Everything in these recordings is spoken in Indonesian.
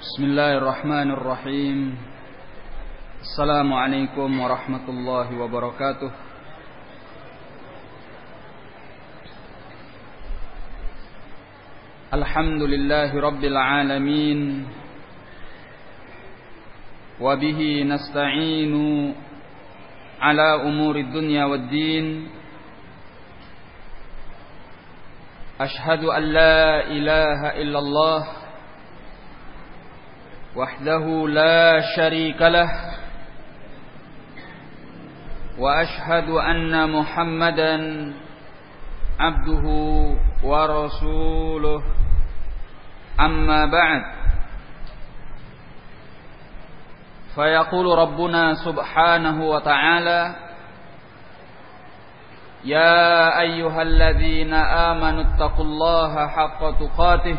بسم الله الرحمن الرحيم. السلام عليكم ورحمة الله وبركاته. الحمد لله رب العالمين. وبه نستعين على أمور الدنيا والدين. أشهد أن لا إله إلا الله وحده لا شريك له وأشهد أن محمدا عبده ورسوله. أما بعد فيقول ربنا سبحانه وتعالى يا أيها الذين آمنوا اتقوا الله حق تقاته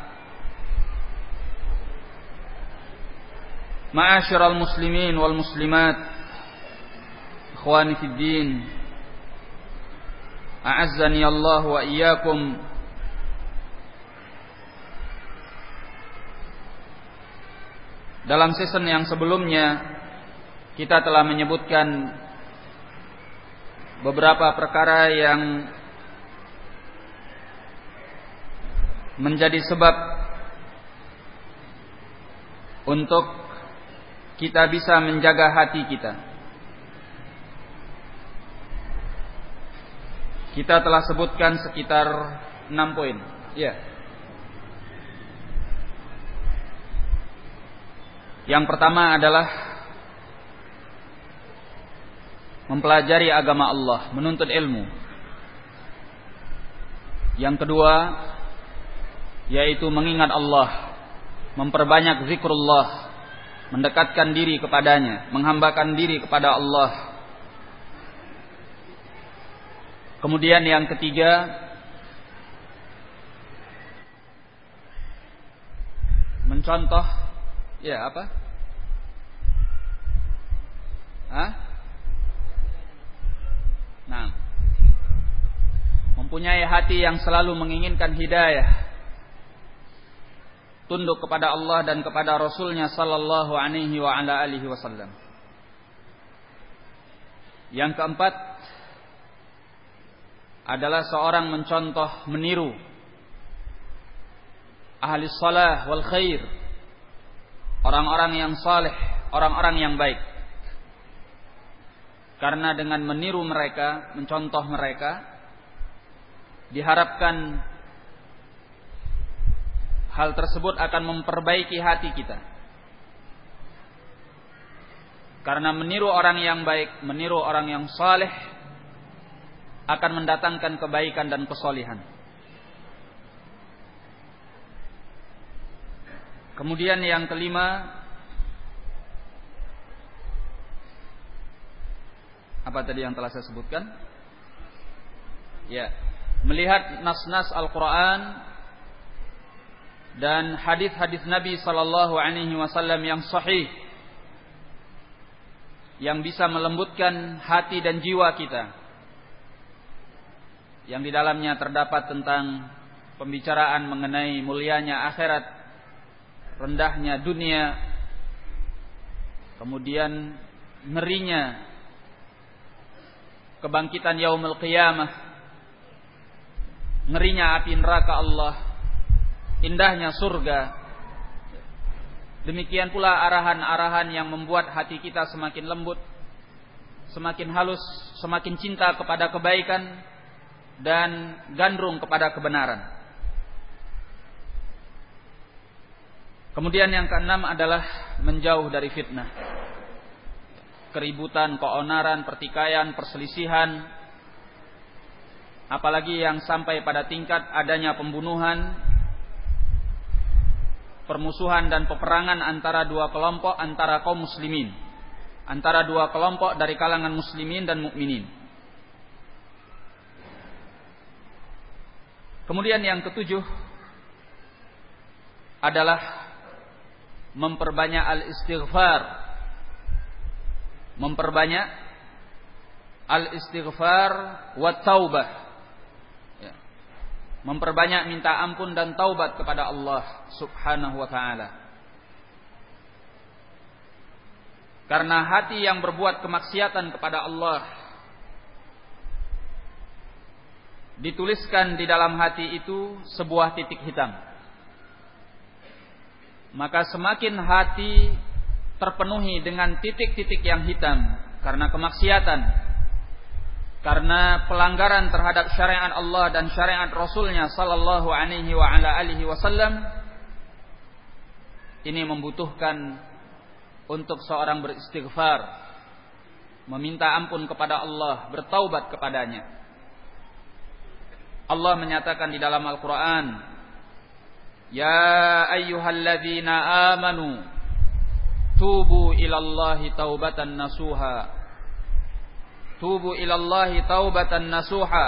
Ma'asyiral muslimin wal muslimat. Ikhwani fid din. A'azzani Allah wa iyyakum. Dalam season yang sebelumnya kita telah menyebutkan beberapa perkara yang menjadi sebab untuk kita bisa menjaga hati kita. Kita telah sebutkan sekitar 6 poin. Ya. Yang pertama adalah mempelajari agama Allah, menuntut ilmu. Yang kedua yaitu mengingat Allah, memperbanyak zikrullah, mendekatkan diri kepadanya, menghambakan diri kepada Allah. Kemudian yang ketiga mencontoh Ya, apa? Hah? Nah. Mempunyai hati yang selalu menginginkan hidayah. Tunduk kepada Allah dan kepada Rasulnya sallallahu alaihi wa ala alihi wasallam. Yang keempat adalah seorang mencontoh, meniru ahli salah wal khair orang-orang yang saleh, orang-orang yang baik. Karena dengan meniru mereka, mencontoh mereka, diharapkan hal tersebut akan memperbaiki hati kita. Karena meniru orang yang baik, meniru orang yang saleh akan mendatangkan kebaikan dan kesolihan. Kemudian yang kelima Apa tadi yang telah saya sebutkan? Ya, melihat nas-nas Al-Qur'an dan hadis-hadis Nabi sallallahu alaihi wasallam yang sahih yang bisa melembutkan hati dan jiwa kita. Yang di dalamnya terdapat tentang pembicaraan mengenai mulianya akhirat rendahnya dunia, kemudian ngerinya kebangkitan yaumul qiyamah, ngerinya api neraka Allah, indahnya surga. Demikian pula arahan-arahan yang membuat hati kita semakin lembut, semakin halus, semakin cinta kepada kebaikan dan gandrung kepada kebenaran. Kemudian yang keenam adalah menjauh dari fitnah. Keributan, keonaran, pertikaian, perselisihan, apalagi yang sampai pada tingkat adanya pembunuhan permusuhan dan peperangan antara dua kelompok antara kaum muslimin, antara dua kelompok dari kalangan muslimin dan mukminin. Kemudian yang ketujuh adalah memperbanyak al-istighfar. Memperbanyak al-istighfar wa taubah memperbanyak minta ampun dan taubat kepada Allah Subhanahu wa taala. Karena hati yang berbuat kemaksiatan kepada Allah dituliskan di dalam hati itu sebuah titik hitam. Maka semakin hati terpenuhi dengan titik-titik yang hitam karena kemaksiatan, karena pelanggaran terhadap syariat Allah dan syariat Rasulnya Sallallahu Alaihi wa ala alihi Wasallam ini membutuhkan untuk seorang beristighfar, meminta ampun kepada Allah, bertaubat kepadanya. Allah menyatakan di dalam Al-Quran, Ya ayyuhalladzina amanu, tubu ilallahi taubatan nasuha tubu ilallahi taubatan nasuha.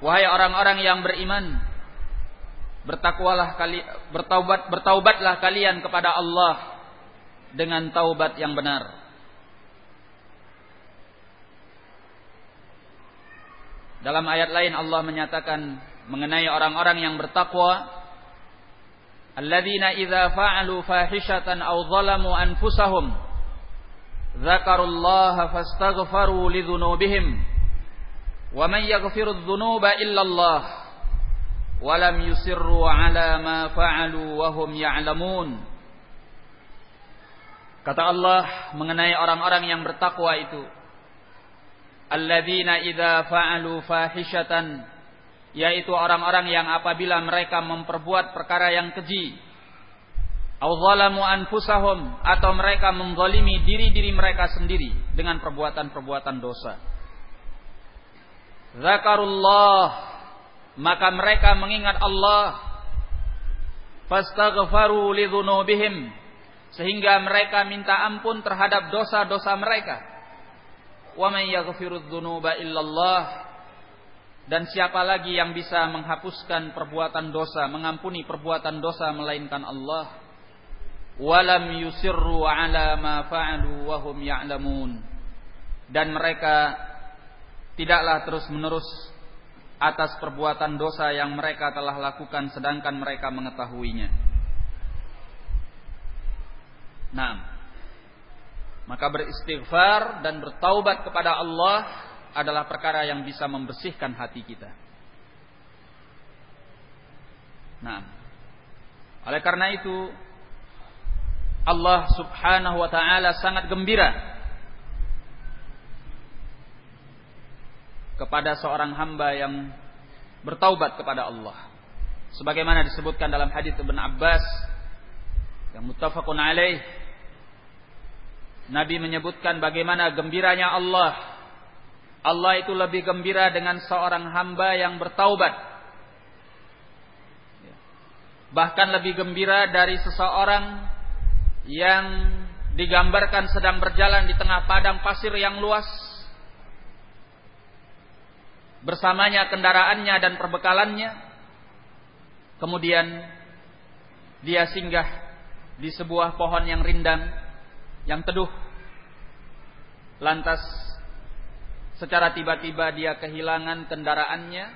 Wahai orang-orang yang beriman bertakwalah kali bertaubat bertaubatlah kalian kepada Allah dengan taubat yang benar. Dalam ayat lain Allah menyatakan mengenai orang-orang yang bertakwa alladzina idza fa'alu fahishatan aw zalamu anfusahum Zakarullaha fastaghfaru lidhunubihim wa man yaghfiru dhunuba illa Allah wa lam yusirru ala ma fa'alu wa hum ya'lamun. Kata Allah mengenai orang-orang yang bertakwa itu alladzina idza fa'alu fahishatan yaitu orang-orang yang apabila mereka memperbuat perkara yang keji Auzalamu anfusahum atau mereka menzalimi diri-diri mereka sendiri dengan perbuatan-perbuatan dosa. Zakarullah maka mereka mengingat Allah fastaghfaru lidzunubihim sehingga mereka minta ampun terhadap dosa-dosa mereka. Wa may yaghfirudz illallah dan siapa lagi yang bisa menghapuskan perbuatan dosa, mengampuni perbuatan dosa melainkan Allah walam yusirru ala ma fa'alu wa hum ya'lamun dan mereka tidaklah terus-menerus atas perbuatan dosa yang mereka telah lakukan sedangkan mereka mengetahuinya. Nah, maka beristighfar dan bertaubat kepada Allah adalah perkara yang bisa membersihkan hati kita. Nah, oleh karena itu Allah Subhanahu wa taala sangat gembira kepada seorang hamba yang bertaubat kepada Allah. Sebagaimana disebutkan dalam hadis Ibn Abbas yang muttafaqun alaih Nabi menyebutkan bagaimana gembiranya Allah. Allah itu lebih gembira dengan seorang hamba yang bertaubat. Bahkan lebih gembira dari seseorang yang digambarkan sedang berjalan di tengah padang pasir yang luas. Bersamanya kendaraannya dan perbekalannya. Kemudian dia singgah di sebuah pohon yang rindang, yang teduh. Lantas secara tiba-tiba dia kehilangan kendaraannya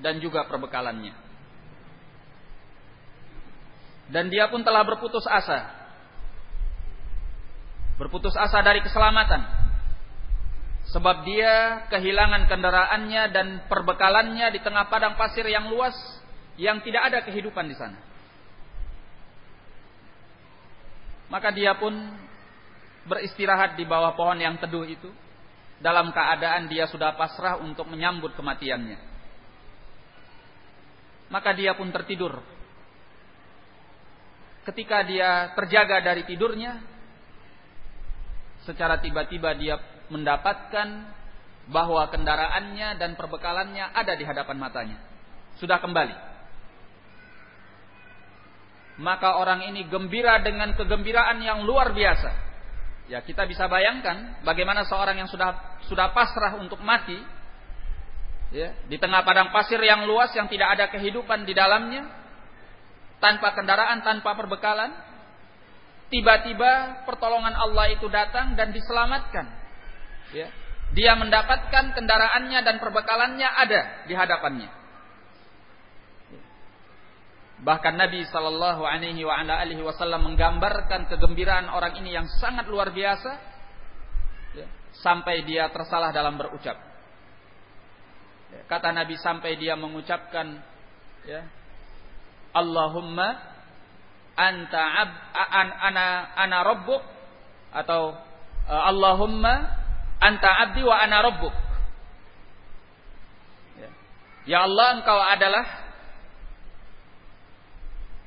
dan juga perbekalannya. Dan dia pun telah berputus asa berputus asa dari keselamatan. Sebab dia kehilangan kendaraannya dan perbekalannya di tengah padang pasir yang luas yang tidak ada kehidupan di sana. Maka dia pun beristirahat di bawah pohon yang teduh itu dalam keadaan dia sudah pasrah untuk menyambut kematiannya. Maka dia pun tertidur. Ketika dia terjaga dari tidurnya, secara tiba-tiba dia mendapatkan bahwa kendaraannya dan perbekalannya ada di hadapan matanya. Sudah kembali. maka orang ini gembira dengan kegembiraan yang luar biasa. Ya, kita bisa bayangkan bagaimana seorang yang sudah sudah pasrah untuk mati ya, di tengah padang pasir yang luas yang tidak ada kehidupan di dalamnya, tanpa kendaraan, tanpa perbekalan, tiba-tiba pertolongan Allah itu datang dan diselamatkan. Ya. Dia mendapatkan kendaraannya dan perbekalannya ada di hadapannya. Bahkan Nabi Shallallahu Alaihi Wasallam menggambarkan kegembiraan orang ini yang sangat luar biasa, ya, sampai dia tersalah dalam berucap. Ya, kata Nabi sampai dia mengucapkan, ya, Allahumma anta ab, an, ana ana rabbuk atau uh, Allahumma anta abdi wa ana rabbuk. Ya. ya Allah engkau adalah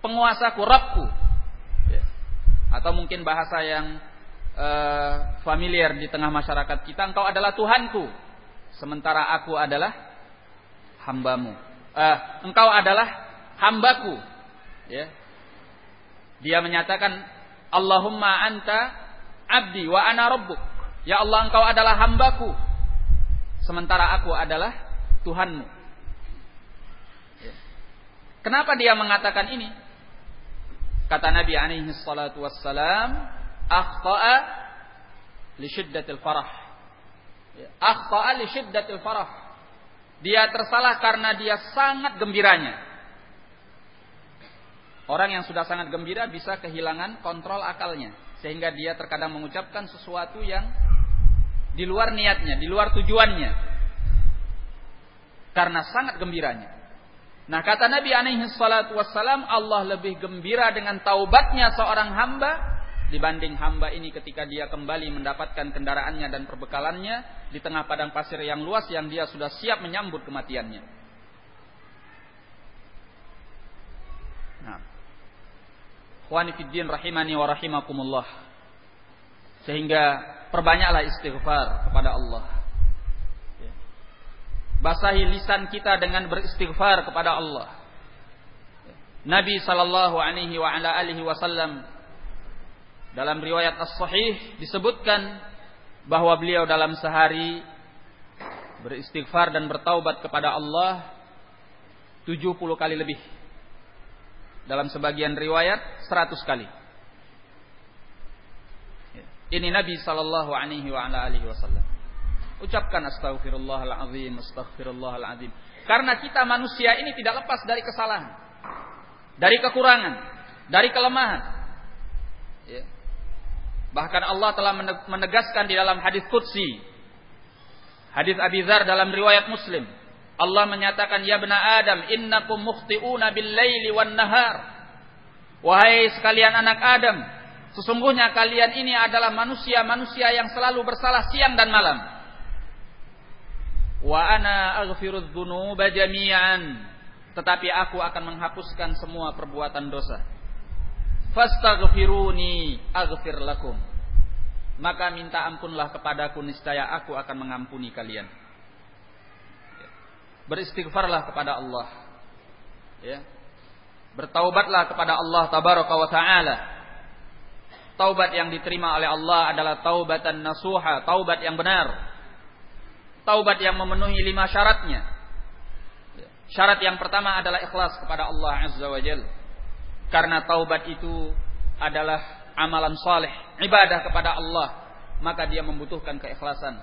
penguasaku, Rabbku. Ya. Atau mungkin bahasa yang uh, familiar di tengah masyarakat kita, engkau adalah Tuhanku. Sementara aku adalah hambamu. Uh, engkau adalah hambaku. Ya. Dia menyatakan, Allahumma anta abdi wa ana rabbuk. Ya Allah engkau adalah hambaku. Sementara aku adalah Tuhanmu. Ya. Kenapa dia mengatakan ini? Kata Nabi alaihi salatu wassalam, akhta'a li syiddatil farah. Ya, akhta'a li syiddatil farah. Dia tersalah karena dia sangat gembiranya. Orang yang sudah sangat gembira bisa kehilangan kontrol akalnya. Sehingga dia terkadang mengucapkan sesuatu yang di luar niatnya, di luar tujuannya. Karena sangat gembiranya. Nah kata Nabi alaihi salatu wassalam Allah lebih gembira dengan taubatnya seorang hamba dibanding hamba ini ketika dia kembali mendapatkan kendaraannya dan perbekalannya di tengah padang pasir yang luas yang dia sudah siap menyambut kematiannya. Nah. Khawani fiddin rahimani wa rahimakumullah. Sehingga perbanyaklah istighfar kepada Allah basahi lisan kita dengan beristighfar kepada Allah. Nabi sallallahu alaihi wa ala alihi wasallam dalam riwayat as-sahih disebutkan bahwa beliau dalam sehari beristighfar dan bertaubat kepada Allah 70 kali lebih. Dalam sebagian riwayat 100 kali. Ini Nabi sallallahu alaihi wa ala alihi wasallam. Ucapkan astagfirullahaladzim, astagfirullahaladzim. Karena kita manusia ini tidak lepas dari kesalahan. Dari kekurangan. Dari kelemahan. Ya. Bahkan Allah telah menegaskan di dalam hadis Qudsi. Hadis Abi Dzar dalam riwayat Muslim. Allah menyatakan, Ya bena Adam, innakum mukhti'una bil laili wan nahar. Wahai sekalian anak Adam, sesungguhnya kalian ini adalah manusia-manusia yang selalu bersalah siang dan malam. Wa ana aghfirudz dzunuba jami'an. Tetapi aku akan menghapuskan semua perbuatan dosa. Fastaghfiruni aghfir lakum. Maka minta ampunlah kepadaku niscaya aku akan mengampuni kalian beristighfarlah kepada Allah ya bertaubatlah kepada Allah tabaraka wa taala taubat yang diterima oleh Allah adalah taubatan nasuha taubat yang benar taubat yang memenuhi lima syaratnya. Syarat yang pertama adalah ikhlas kepada Allah Azza wa Jal. Karena taubat itu adalah amalan saleh, ibadah kepada Allah, maka dia membutuhkan keikhlasan.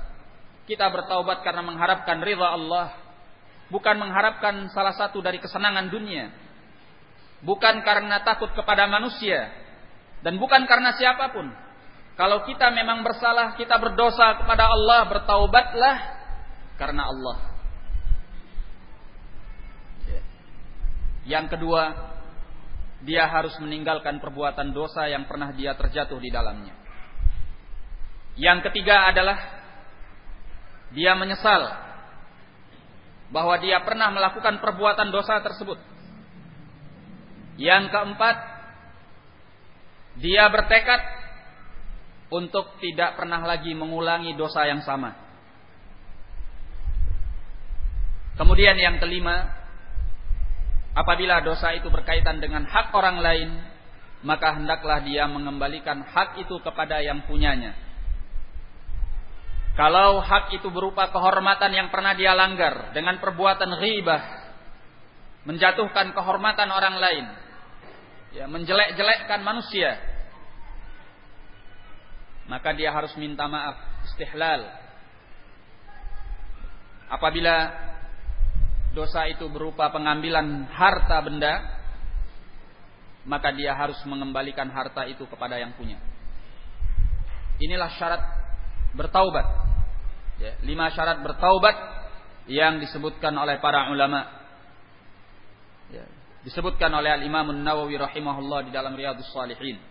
Kita bertaubat karena mengharapkan ridha Allah, bukan mengharapkan salah satu dari kesenangan dunia. Bukan karena takut kepada manusia dan bukan karena siapa pun. Kalau kita memang bersalah, kita berdosa kepada Allah, bertaubatlah karena Allah. Ya. Yang kedua, dia harus meninggalkan perbuatan dosa yang pernah dia terjatuh di dalamnya. Yang ketiga adalah dia menyesal bahwa dia pernah melakukan perbuatan dosa tersebut. Yang keempat, dia bertekad untuk tidak pernah lagi mengulangi dosa yang sama. Kemudian yang kelima, apabila dosa itu berkaitan dengan hak orang lain, maka hendaklah dia mengembalikan hak itu kepada yang punyanya. Kalau hak itu berupa kehormatan yang pernah dia langgar dengan perbuatan ghibah, menjatuhkan kehormatan orang lain, ya, menjelek-jelekkan manusia, maka dia harus minta maaf, istihlal. Apabila dosa itu berupa pengambilan harta benda, maka dia harus mengembalikan harta itu kepada yang punya. Inilah syarat bertaubat. Ya, lima syarat bertaubat yang disebutkan oleh para ulama. Ya, disebutkan oleh Al Imam Nawawi rahimahullah di dalam Riyadhus Salihin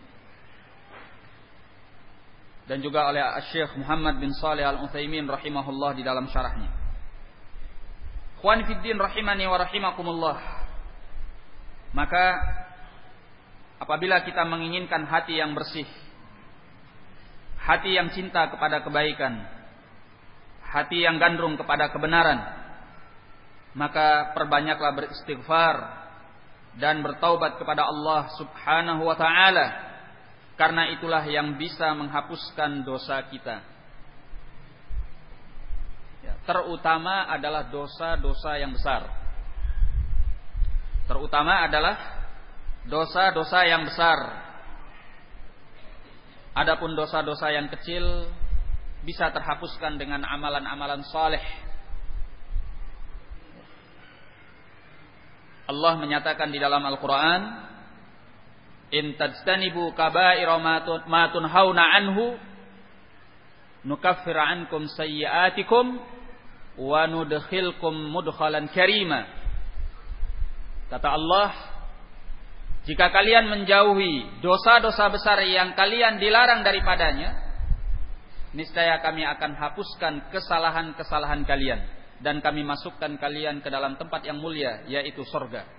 dan juga oleh Syekh Muhammad bin Saleh Al Utsaimin rahimahullah di dalam syarahnya. Khwan fiddin rahimani wa rahimakumullah. Maka apabila kita menginginkan hati yang bersih, hati yang cinta kepada kebaikan, hati yang gandrung kepada kebenaran, maka perbanyaklah beristighfar dan bertaubat kepada Allah Subhanahu wa taala karena itulah yang bisa menghapuskan dosa kita. Ya, terutama adalah dosa-dosa yang besar. Terutama adalah dosa-dosa yang besar. Adapun dosa-dosa yang kecil bisa terhapuskan dengan amalan-amalan saleh. Allah menyatakan di dalam Al-Qur'an, in tajtanibu kaba'ira ma tunhauna anhu nukaffir ankum sayyi'atikum wa nudkhilkum mudkhalan karima kata Allah jika kalian menjauhi dosa-dosa besar yang kalian dilarang daripadanya niscaya kami akan hapuskan kesalahan-kesalahan kalian dan kami masukkan kalian ke dalam tempat yang mulia yaitu surga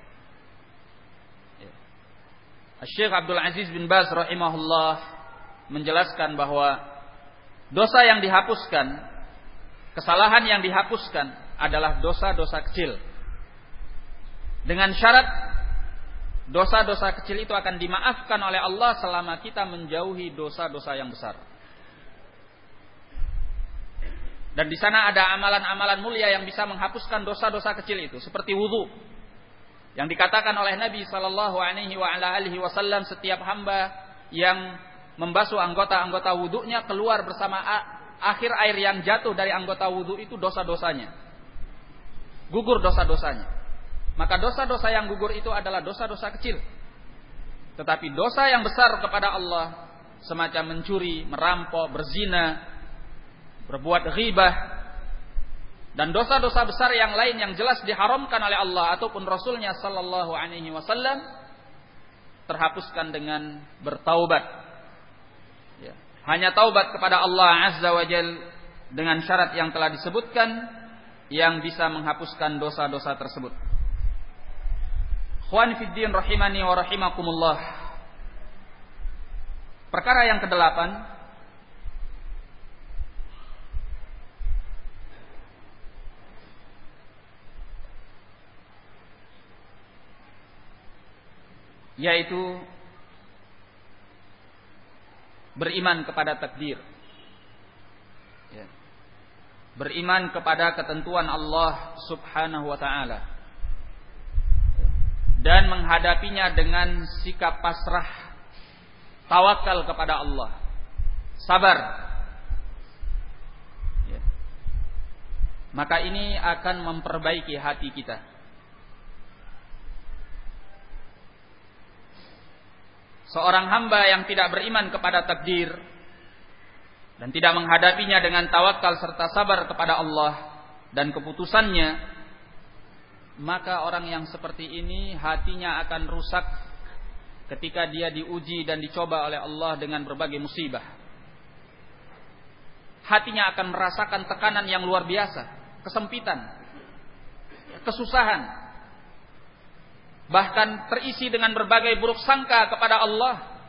Syekh Abdul Aziz bin Baz rahimahullah menjelaskan bahwa dosa yang dihapuskan, kesalahan yang dihapuskan adalah dosa-dosa kecil. Dengan syarat dosa-dosa kecil itu akan dimaafkan oleh Allah selama kita menjauhi dosa-dosa yang besar. Dan di sana ada amalan-amalan mulia yang bisa menghapuskan dosa-dosa kecil itu, seperti wudhu. Yang dikatakan oleh Nabi Shallallahu Alaihi Wasallam setiap hamba yang membasuh anggota-anggota wudhunya keluar bersama akhir air yang jatuh dari anggota wudhu itu dosa-dosanya. Gugur dosa-dosanya. Maka dosa-dosa yang gugur itu adalah dosa-dosa kecil. Tetapi dosa yang besar kepada Allah semacam mencuri, merampok, berzina, berbuat ghibah, dan dosa-dosa besar yang lain yang jelas diharamkan oleh Allah ataupun Rasulnya Sallallahu Alaihi Wasallam terhapuskan dengan bertaubat. Ya. Hanya taubat kepada Allah Azza wa Jal dengan syarat yang telah disebutkan yang bisa menghapuskan dosa-dosa tersebut. Khwan fiddin rahimani wa rahimakumullah. Perkara yang kedelapan yaitu beriman kepada takdir. Ya. Beriman kepada ketentuan Allah Subhanahu wa taala. Dan menghadapinya dengan sikap pasrah, tawakal kepada Allah. Sabar. Ya. Maka ini akan memperbaiki hati kita. Seorang hamba yang tidak beriman kepada takdir dan tidak menghadapinya dengan tawakal serta sabar kepada Allah dan keputusannya maka orang yang seperti ini hatinya akan rusak ketika dia diuji dan dicoba oleh Allah dengan berbagai musibah. Hatinya akan merasakan tekanan yang luar biasa kesempitan kesusahan bahkan terisi dengan berbagai buruk sangka kepada Allah.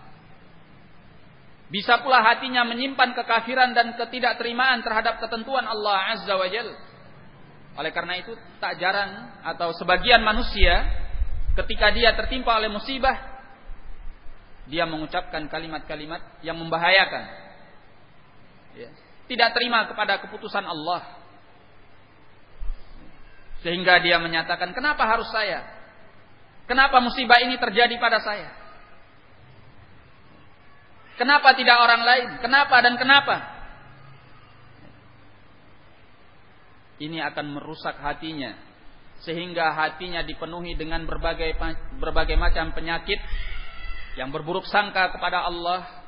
Bisa pula hatinya menyimpan kekafiran dan ketidakterimaan terhadap ketentuan Allah Azza wa Jal. Oleh karena itu tak jarang atau sebagian manusia ketika dia tertimpa oleh musibah dia mengucapkan kalimat-kalimat yang membahayakan. Ya. Tidak terima kepada keputusan Allah. Sehingga dia menyatakan, kenapa harus saya? Kenapa musibah ini terjadi pada saya? Kenapa tidak orang lain? Kenapa dan kenapa? Ini akan merusak hatinya. Sehingga hatinya dipenuhi dengan berbagai berbagai macam penyakit yang berburuk sangka kepada Allah,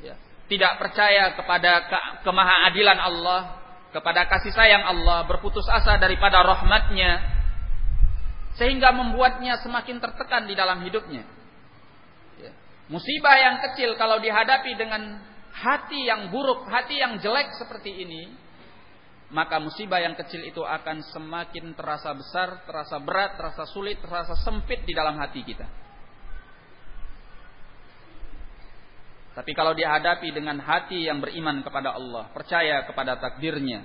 ya, tidak percaya kepada ke kemahaadilan Allah, kepada kasih sayang Allah, berputus asa daripada rahmatnya, sehingga membuatnya semakin tertekan di dalam hidupnya. Ya. Musibah yang kecil kalau dihadapi dengan hati yang buruk, hati yang jelek seperti ini, maka musibah yang kecil itu akan semakin terasa besar, terasa berat, terasa sulit, terasa sempit di dalam hati kita. Tapi kalau dihadapi dengan hati yang beriman kepada Allah, percaya kepada takdirnya,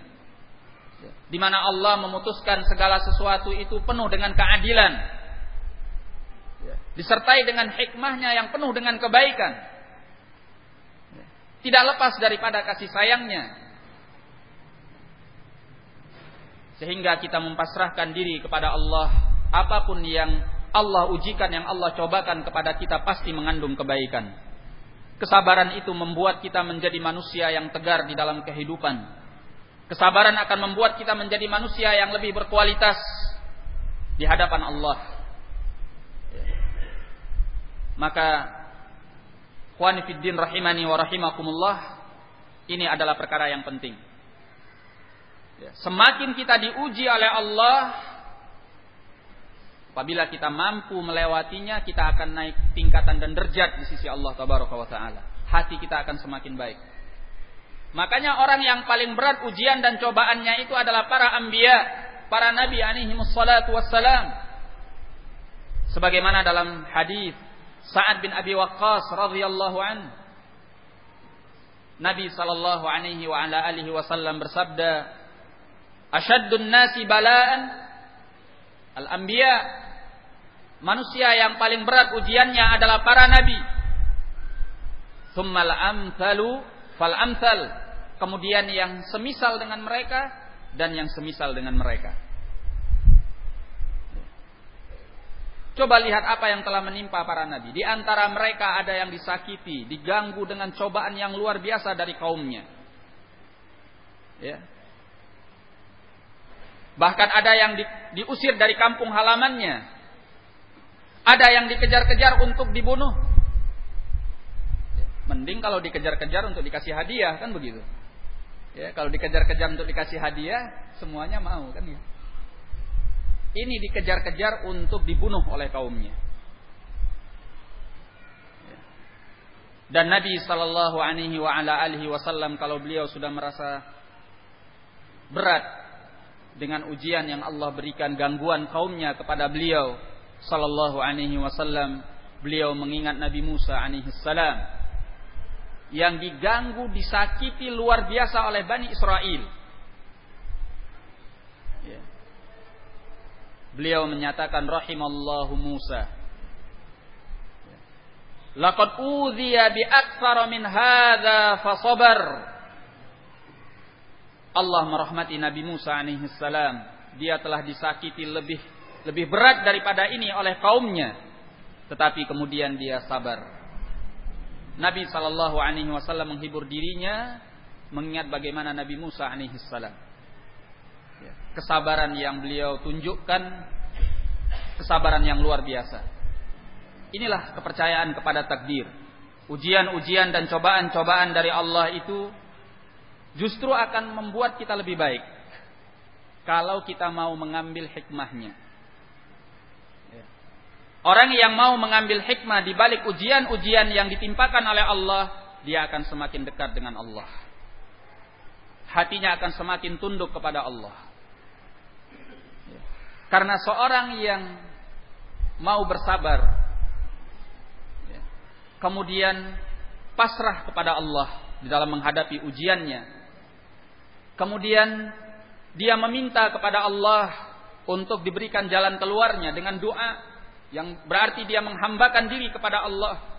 di mana Allah memutuskan segala sesuatu itu penuh dengan keadilan, disertai dengan hikmahnya yang penuh dengan kebaikan, tidak lepas daripada kasih sayangnya, sehingga kita mempasrahkan diri kepada Allah, apa pun yang Allah ujikan, yang Allah cobakan kepada kita pasti mengandung kebaikan. Kesabaran itu membuat kita menjadi manusia yang tegar di dalam kehidupan. Kesabaran akan membuat kita menjadi manusia yang lebih berkualitas di hadapan Allah. Maka Khwanifiddin rahimani wa rahimakumullah ini adalah perkara yang penting. Semakin kita diuji oleh Allah, Apabila kita mampu melewatinya, kita akan naik tingkatan dan derajat di sisi Allah taala. Hati kita akan semakin baik. Makanya orang yang paling berat ujian dan cobaannya itu adalah para anbiya, para nabi alaihi wassalatu wassalam. Sebagaimana dalam hadis Sa'ad bin Abi Waqqas radhiyallahu an Nabi sallallahu alaihi wa ala alihi wasallam bersabda, "Ashaddun nasi bala'an al-anbiya manusia yang paling berat ujiannya adalah para nabi. Thummal amthalu fal amthal. Kemudian yang semisal dengan mereka dan yang semisal dengan mereka. Coba lihat apa yang telah menimpa para nabi. Di antara mereka ada yang disakiti, diganggu dengan cobaan yang luar biasa dari kaumnya. Ya. Bahkan ada yang di, diusir dari kampung halamannya ada yang dikejar-kejar untuk dibunuh. Mending kalau dikejar-kejar untuk dikasih hadiah kan begitu. Ya, kalau dikejar-kejar untuk dikasih hadiah, semuanya mau kan ya. Ini dikejar-kejar untuk dibunuh oleh kaumnya. Ya. Dan Nabi Shallallahu Alaihi Wasallam kalau beliau sudah merasa berat dengan ujian yang Allah berikan gangguan kaumnya kepada beliau, sallallahu alaihi wasallam beliau mengingat Nabi Musa alaihi salam yang diganggu disakiti luar biasa oleh Bani Israel. Ya. Beliau menyatakan rahimallahu Musa. Ya. Laqad udhiya bi aktsara min hadza fasabar. Allah merahmati Nabi Musa alaihi salam. Dia telah disakiti lebih lebih berat daripada ini oleh kaumnya tetapi kemudian dia sabar Nabi sallallahu alaihi wasallam menghibur dirinya mengingat bagaimana Nabi Musa alaihi salam. Ya, kesabaran yang beliau tunjukkan kesabaran yang luar biasa. Inilah kepercayaan kepada takdir. Ujian-ujian dan cobaan-cobaan dari Allah itu justru akan membuat kita lebih baik kalau kita mau mengambil hikmahnya Orang yang mau mengambil hikmah di balik ujian-ujian yang ditimpakan oleh Allah, dia akan semakin dekat dengan Allah. Hatinya akan semakin tunduk kepada Allah. Karena seorang yang mau bersabar, kemudian pasrah kepada Allah di dalam menghadapi ujiannya, kemudian dia meminta kepada Allah untuk diberikan jalan keluarnya dengan doa yang berarti dia menghambakan diri kepada Allah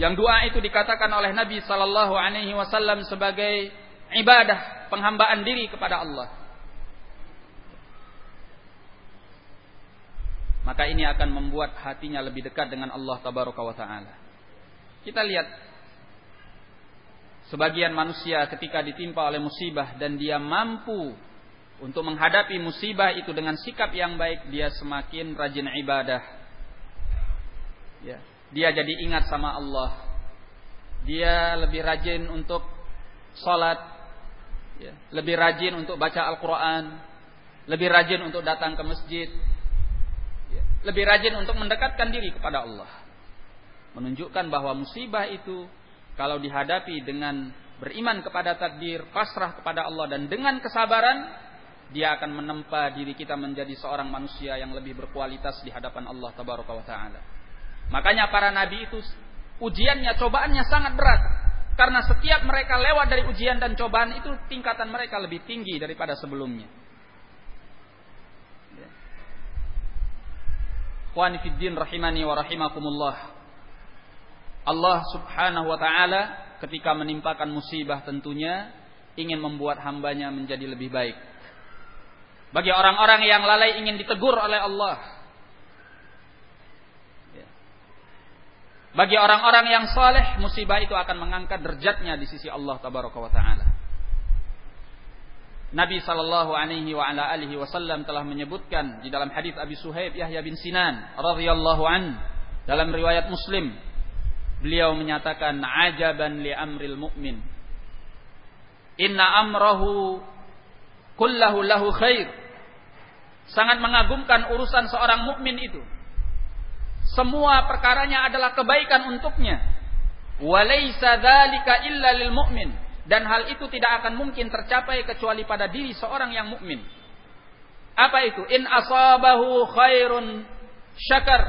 Yang doa itu dikatakan oleh Nabi sallallahu alaihi wasallam sebagai ibadah penghambaan diri kepada Allah. Maka ini akan membuat hatinya lebih dekat dengan Allah tabaraka wa taala. Kita lihat sebagian manusia ketika ditimpa oleh musibah dan dia mampu untuk menghadapi musibah itu dengan sikap yang baik, dia semakin rajin ibadah. Ya, dia jadi ingat sama Allah. Dia lebih rajin untuk sholat, ya, lebih rajin untuk baca Al-Quran, lebih rajin untuk datang ke masjid, ya, lebih rajin untuk mendekatkan diri kepada Allah. Menunjukkan bahwa musibah itu kalau dihadapi dengan beriman kepada takdir, pasrah kepada Allah dan dengan kesabaran, dia akan menempa diri kita menjadi seorang manusia yang lebih berkualitas di hadapan Allah tabaraka wa taala. Makanya para nabi itu ujiannya, cobaannya sangat berat. Karena setiap mereka lewat dari ujian dan cobaan itu tingkatan mereka lebih tinggi daripada sebelumnya. Khawani fiddin rahimani wa rahimakumullah. Allah subhanahu wa ta'ala ketika menimpakan musibah tentunya ingin membuat hambanya menjadi lebih baik. Bagi orang-orang yang lalai ingin ditegur oleh Allah. Ya. Bagi orang-orang yang saleh, musibah itu akan mengangkat derajatnya di sisi Allah tabaraka wa taala. Nabi sallallahu alaihi wasallam telah menyebutkan di dalam hadis Abi Suhaib Yahya bin Sinan radhiyallahu an dalam riwayat Muslim beliau menyatakan ajaban li amril mu'min inna amrahu kullahu lahu khair sangat mengagumkan urusan seorang mukmin itu. Semua perkaranya adalah kebaikan untuknya. Walaysa dzalika illa lil mu'min dan hal itu tidak akan mungkin tercapai kecuali pada diri seorang yang mukmin. Apa itu? In asabahu khairun syakar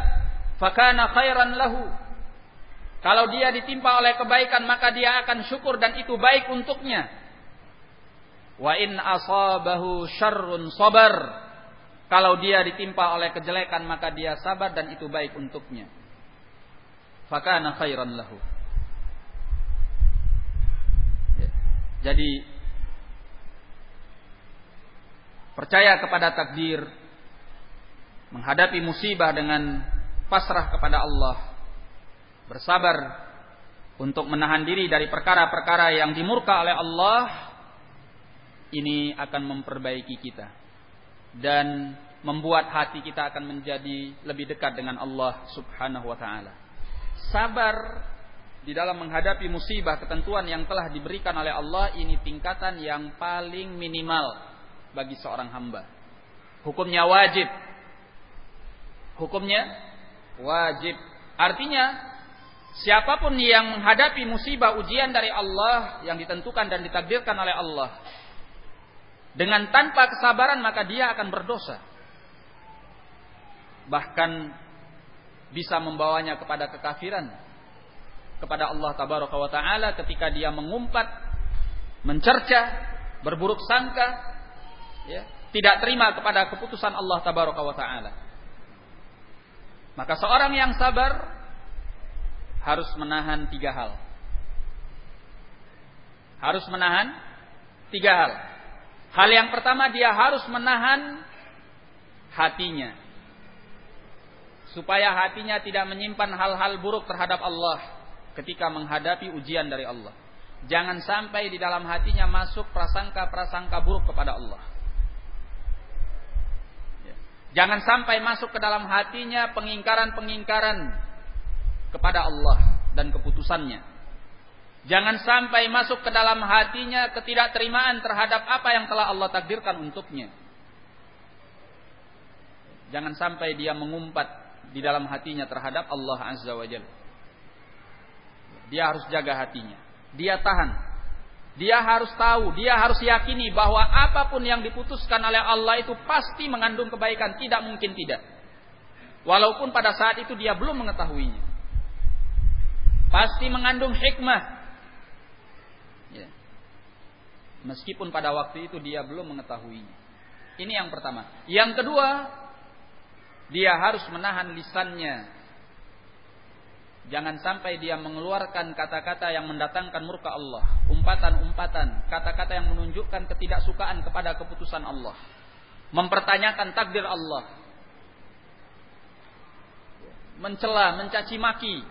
fakana khairan lahu. Kalau dia ditimpa oleh kebaikan maka dia akan syukur dan itu baik untuknya. Wa in asabahu syarrun sabar kalau dia ditimpa oleh kejelekan maka dia sabar dan itu baik untuknya. Fakana khairan lahu. Ya. Jadi percaya kepada takdir, menghadapi musibah dengan pasrah kepada Allah, bersabar untuk menahan diri dari perkara-perkara yang dimurka oleh Allah, ini akan memperbaiki kita dan membuat hati kita akan menjadi lebih dekat dengan Allah Subhanahu wa taala. Sabar di dalam menghadapi musibah ketentuan yang telah diberikan oleh Allah ini tingkatan yang paling minimal bagi seorang hamba. Hukumnya wajib. Hukumnya wajib. Artinya siapa pun yang menghadapi musibah ujian dari Allah yang ditentukan dan ditakdirkan oleh Allah dengan tanpa kesabaran maka dia akan berdosa. Bahkan bisa membawanya kepada kekafiran kepada Allah tabaraka wa taala ketika dia mengumpat, mencerca, berburuk sangka, ya, tidak terima kepada keputusan Allah tabaraka wa taala. Maka seorang yang sabar harus menahan tiga hal. Harus menahan tiga hal. Hal yang pertama dia harus menahan hatinya. Supaya hatinya tidak menyimpan hal-hal buruk terhadap Allah ketika menghadapi ujian dari Allah. Jangan sampai di dalam hatinya masuk prasangka-prasangka buruk kepada Allah. Ya. Jangan sampai masuk ke dalam hatinya pengingkaran-pengingkaran kepada Allah dan keputusannya. Jangan sampai masuk ke dalam hatinya ketidakterimaan terhadap apa yang telah Allah takdirkan untuknya. Jangan sampai dia mengumpat di dalam hatinya terhadap Allah Azza wa Jalla. Dia harus jaga hatinya. Dia tahan. Dia harus tahu, dia harus yakini bahwa apa pun yang diputuskan oleh Allah itu pasti mengandung kebaikan, tidak mungkin tidak. Walaupun pada saat itu dia belum mengetahuinya. Pasti mengandung hikmah, Meskipun pada waktu itu dia belum mengetahuinya. Ini yang pertama. Yang kedua, dia harus menahan lisannya. Jangan sampai dia mengeluarkan kata-kata yang mendatangkan murka Allah, umpatan-umpatan, kata-kata yang menunjukkan ketidaksukaan kepada keputusan Allah, mempertanyakan takdir Allah, mencela, mencaci maki,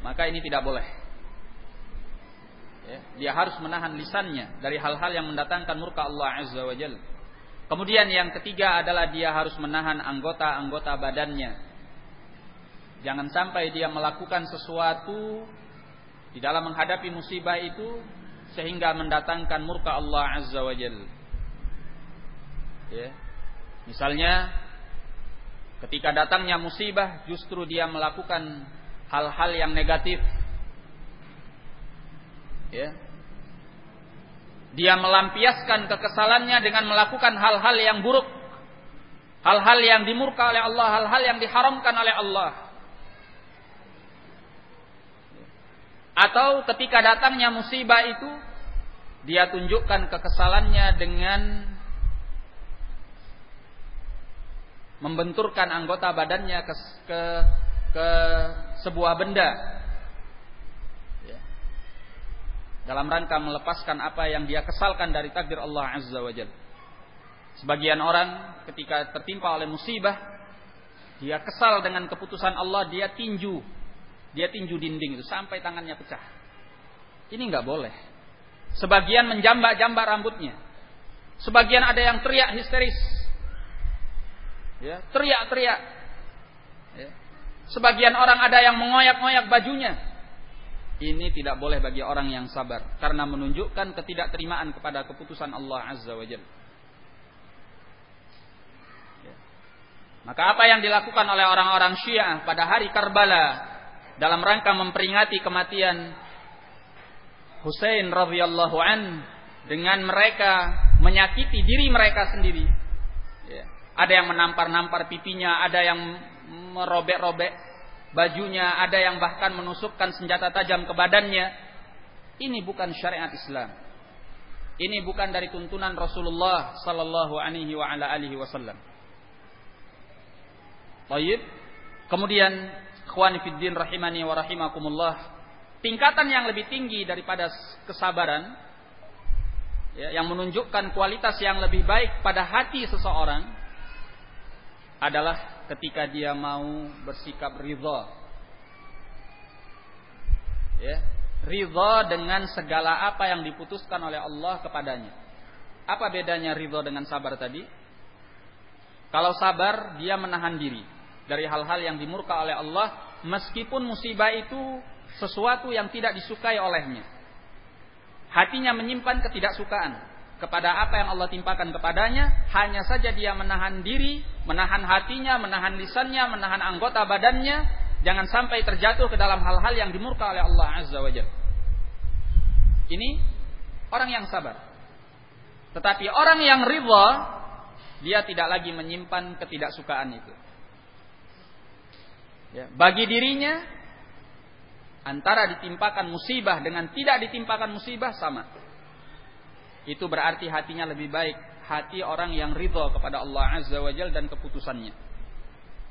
maka ini tidak boleh. Ya, dia harus menahan lisannya dari hal-hal yang mendatangkan murka Allah Azza wa Jalla. Kemudian yang ketiga adalah dia harus menahan anggota-anggota badannya Jangan sampai dia melakukan sesuatu di dalam menghadapi musibah itu sehingga mendatangkan murka Allah Azza wa Jal. Ya. Misalnya ketika datangnya musibah justru dia melakukan hal-hal yang negatif. Ya. Dia melampiaskan kekesalannya dengan melakukan hal-hal yang buruk. Hal-hal yang dimurka oleh Allah, hal-hal yang diharamkan oleh Allah. Atau ketika datangnya musibah itu dia tunjukkan kekesalannya dengan membenturkan anggota badannya ke ke, ke sebuah benda ya. Dalam rangka melepaskan apa yang dia kesalkan dari takdir Allah Azza wa Jalla. Sebagian orang ketika tertimpa oleh musibah dia kesal dengan keputusan Allah, dia tinju dia tinju dinding itu sampai tangannya pecah. Ini nggak boleh. Sebagian menjambak-jambak rambutnya. Sebagian ada yang teriak histeris. Ya, teriak-teriak. Ya. Sebagian orang ada yang mengoyak-ngoyak bajunya. Ini tidak boleh bagi orang yang sabar karena menunjukkan ketidakterimaan kepada keputusan Allah Azza wa Jalla. Ya. Maka apa yang dilakukan oleh orang-orang Syiah pada hari Karbala dalam rangka memperingati kematian Husain radhiyallahu an dengan mereka menyakiti diri mereka sendiri. Ya. Ada yang menampar-nampar pipinya, ada yang merobek-robek bajunya, ada yang bahkan menusukkan senjata tajam ke badannya. Ini bukan syariat Islam. Ini bukan dari tuntunan Rasulullah sallallahu alaihi wa ala alihi wasallam. Baik. Kemudian Ikhwani fiddin rahimani wa rahimakumullah. Tingkatan yang lebih tinggi daripada kesabaran ya, yang menunjukkan kualitas yang lebih baik pada hati seseorang adalah ketika dia mau bersikap ridha. Ya, ridha dengan segala apa yang diputuskan oleh Allah kepadanya. Apa bedanya ridha dengan sabar tadi? Kalau sabar dia menahan diri dari hal-hal yang dimurka oleh Allah meskipun musibah itu sesuatu yang tidak disukai olehnya. Hatinya menyimpan ketidaksukaan kepada apa yang Allah timpakan kepadanya, hanya saja dia menahan diri, menahan hatinya, menahan lisannya, menahan anggota badannya, jangan sampai terjatuh ke dalam hal-hal yang dimurka oleh Allah Azza wa Jalla. Ini orang yang sabar. Tetapi orang yang ridha, dia tidak lagi menyimpan ketidaksukaan itu. Ya, bagi dirinya antara ditimpakan musibah dengan tidak ditimpakan musibah sama. Itu berarti hatinya lebih baik hati orang yang ridho kepada Allah Azza wa Jal dan keputusannya.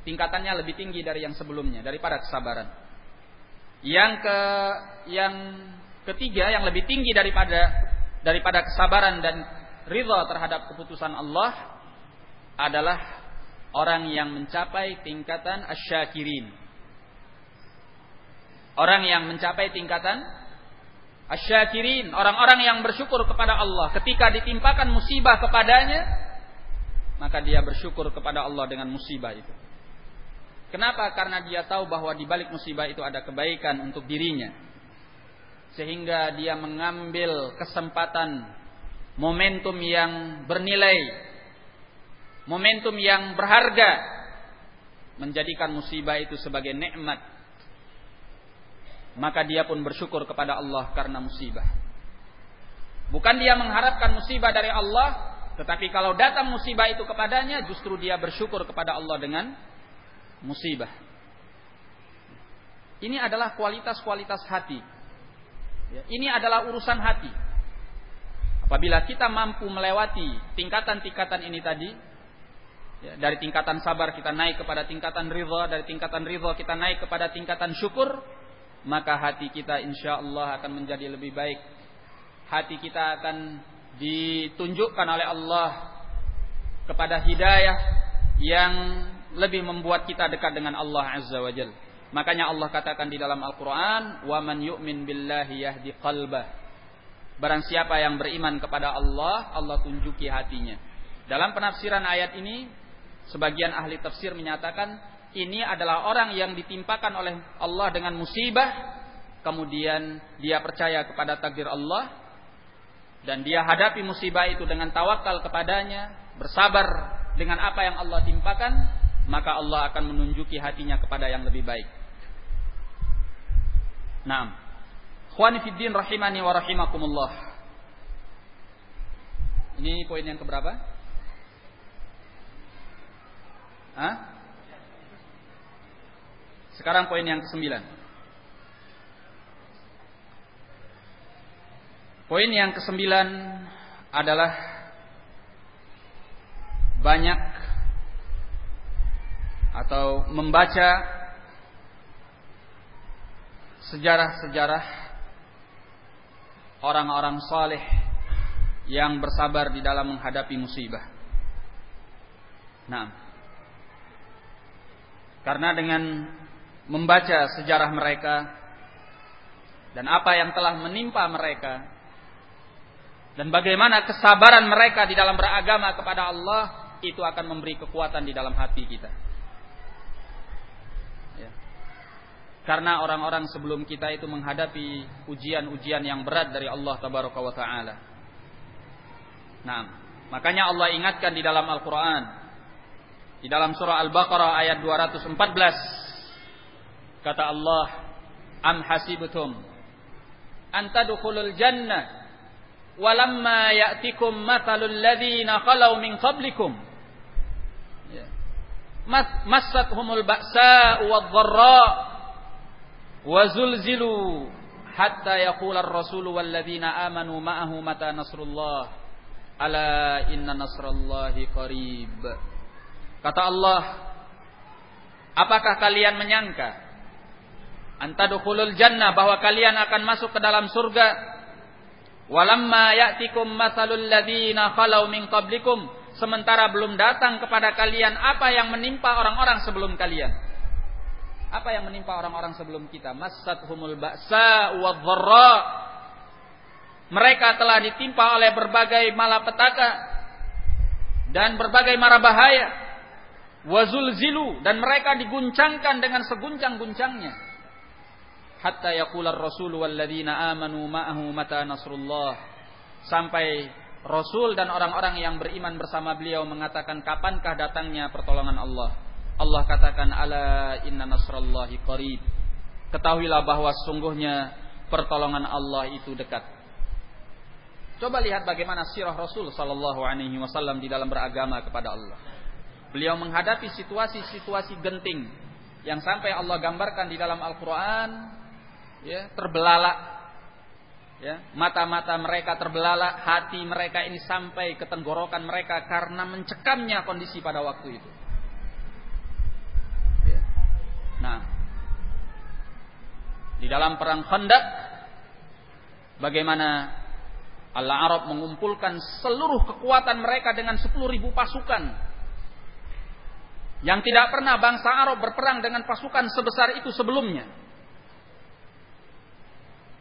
Tingkatannya lebih tinggi dari yang sebelumnya daripada kesabaran. Yang ke yang ketiga yang lebih tinggi daripada daripada kesabaran dan ridho terhadap keputusan Allah adalah orang yang mencapai tingkatan asyakirin. Orang yang mencapai tingkatan asyakirin, orang-orang yang bersyukur kepada Allah ketika ditimpakan musibah kepadanya, maka dia bersyukur kepada Allah dengan musibah itu. Kenapa? Karena dia tahu bahwa di balik musibah itu ada kebaikan untuk dirinya. Sehingga dia mengambil kesempatan momentum yang bernilai momentum yang berharga menjadikan musibah itu sebagai nikmat maka dia pun bersyukur kepada Allah karena musibah. Bukan dia mengharapkan musibah dari Allah tetapi kalau datang musibah itu kepadanya justru dia bersyukur kepada Allah dengan musibah. Ini adalah kualitas-kualitas hati. Ya, ini adalah urusan hati. Apabila kita mampu melewati tingkatan-tingkatan ini tadi Ya, dari tingkatan sabar kita naik kepada tingkatan ridha, dari tingkatan ridha kita naik kepada tingkatan syukur, maka hati kita insya Allah akan menjadi lebih baik. Hati kita akan ditunjukkan oleh Allah kepada hidayah yang lebih membuat kita dekat dengan Allah Azza wa Jalla. Makanya Allah katakan di dalam Al-Quran, وَمَنْ يُؤْمِنْ بِاللَّهِ يَهْدِ قَلْبَهِ Barang siapa yang beriman kepada Allah, Allah tunjuki hatinya. Dalam penafsiran ayat ini, Sebagian ahli tafsir menyatakan ini adalah orang yang ditimpakan oleh Allah dengan musibah, kemudian dia percaya kepada takdir Allah dan dia hadapi musibah itu dengan tawakal kepadanya, bersabar dengan apa yang Allah timpakan, maka Allah akan menunjuki hatinya kepada yang lebih baik. Naam. Khwani fiddin rahimani wa rahimakumullah. Ini poin yang keberapa? Hah? Sekarang poin yang kesembilan. Poin yang kesembilan adalah banyak atau membaca sejarah-sejarah orang-orang saleh yang bersabar di dalam menghadapi musibah. Nah, karena dengan membaca sejarah mereka dan apa yang telah menimpa mereka dan bagaimana kesabaran mereka di dalam beragama kepada Allah itu akan memberi kekuatan di dalam hati kita. Ya. Karena orang-orang sebelum kita itu menghadapi ujian-ujian yang berat dari Allah Tabaraka wa taala. Nah, makanya Allah ingatkan di dalam Al-Qur'an di dalam surah Al-Baqarah ayat 214 kata Allah am hasibtum an tadkhulul jannah walamma ya'tikum mathalul ladzina khalau min qablikum ya. massathumul ba'sa wadh-dharra wa zulzilu hatta yaqula ar-rasul wal ladzina amanu ma'ahu mata nasrullah ala inna nasrallahi qarib Kata Allah, apakah kalian menyangka antadkhulul jannah bahwa kalian akan masuk ke dalam surga? Walamma ya'tikum mathalul ladzina khalau min qablikum sementara belum datang kepada kalian apa yang menimpa orang-orang sebelum kalian. Apa yang menimpa orang-orang sebelum kita? Massathumul ba'sa wadh-dharra. Mereka telah ditimpa oleh berbagai malapetaka dan berbagai mara bahaya wazulzilu dan mereka diguncangkan dengan seguncang-guncangnya hatta yaqular rasul walladzina amanu ma'ahu mata nasrullah. Sampai rasul dan orang-orang yang beriman bersama beliau mengatakan kapankah datangnya pertolongan Allah? Allah katakan ala inna nasrallahi qarib. Ketahuilah bahwa sungguhnya pertolongan Allah itu dekat. Coba lihat bagaimana sirah Rasul sallallahu alaihi wasallam di dalam beragama kepada Allah. Beliau menghadapi situasi-situasi genting yang sampai Allah gambarkan di dalam Al-Qur'an ya, terbelalak ya, mata-mata mereka terbelalak, hati mereka ini sampai ke tenggorokan mereka karena mencekamnya kondisi pada waktu itu. Ya. Nah, di dalam perang Khandaq bagaimana Allah Arab mengumpulkan seluruh kekuatan mereka dengan 10.000 pasukan yang tidak pernah bangsa Arab berperang dengan pasukan sebesar itu sebelumnya.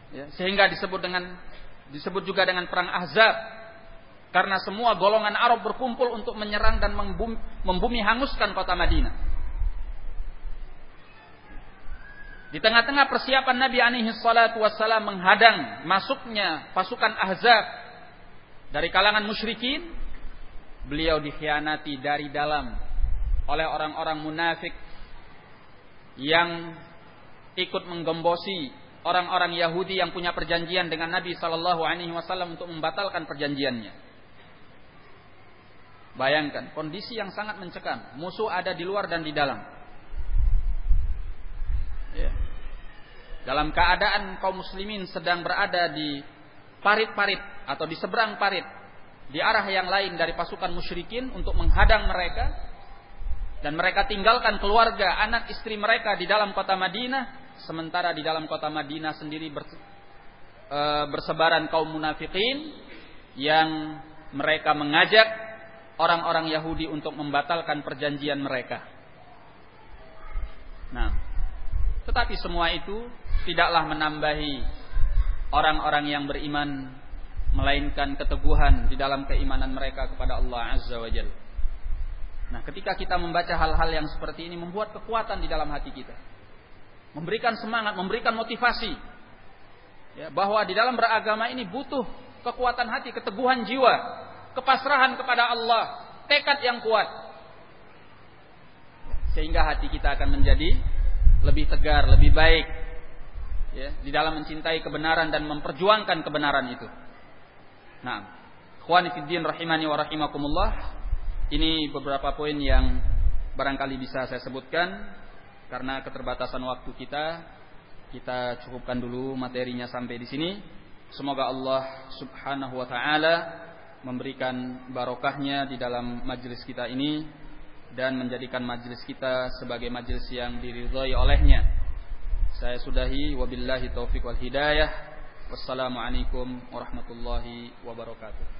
Ya, sehingga disebut dengan disebut juga dengan perang Ahzab karena semua golongan Arab berkumpul untuk menyerang dan membumi, membumi hanguskan kota Madinah. Di tengah-tengah persiapan Nabi alaihi salatu wassalam menghadang masuknya pasukan Ahzab dari kalangan musyrikin, beliau dikhianati dari dalam oleh orang-orang munafik yang ikut menggembosi orang-orang Yahudi yang punya perjanjian dengan Nabi Shallallahu Alaihi Wasallam untuk membatalkan perjanjiannya. Bayangkan kondisi yang sangat mencekam, musuh ada di luar dan di dalam. Ya. Dalam keadaan kaum muslimin sedang berada di parit-parit atau di seberang parit di arah yang lain dari pasukan musyrikin untuk menghadang mereka dan mereka tinggalkan keluarga, anak istri mereka di dalam kota Madinah, sementara di dalam kota Madinah sendiri e, bersebaran kaum munafikin yang mereka mengajak orang-orang Yahudi untuk membatalkan perjanjian mereka. Nah, tetapi semua itu tidaklah menambahi orang-orang yang beriman melainkan keteguhan di dalam keimanan mereka kepada Allah Azza wa Jalla. Nah, ketika kita membaca hal-hal yang seperti ini membuat kekuatan di dalam hati kita. Memberikan semangat, memberikan motivasi. Ya, bahwa di dalam beragama ini butuh kekuatan hati, keteguhan jiwa, kepasrahan kepada Allah, tekad yang kuat. Sehingga hati kita akan menjadi lebih tegar, lebih baik. Ya, di dalam mencintai kebenaran dan memperjuangkan kebenaran itu. Nah, fiddin rahimani wa. Ini beberapa poin yang barangkali bisa saya sebutkan karena keterbatasan waktu kita. Kita cukupkan dulu materinya sampai di sini. Semoga Allah Subhanahu wa taala memberikan barokahnya di dalam majelis kita ini dan menjadikan majelis kita sebagai majelis yang diridhai olehnya. Saya sudahi wabillahi taufik wal hidayah. Wassalamualaikum warahmatullahi wabarakatuh.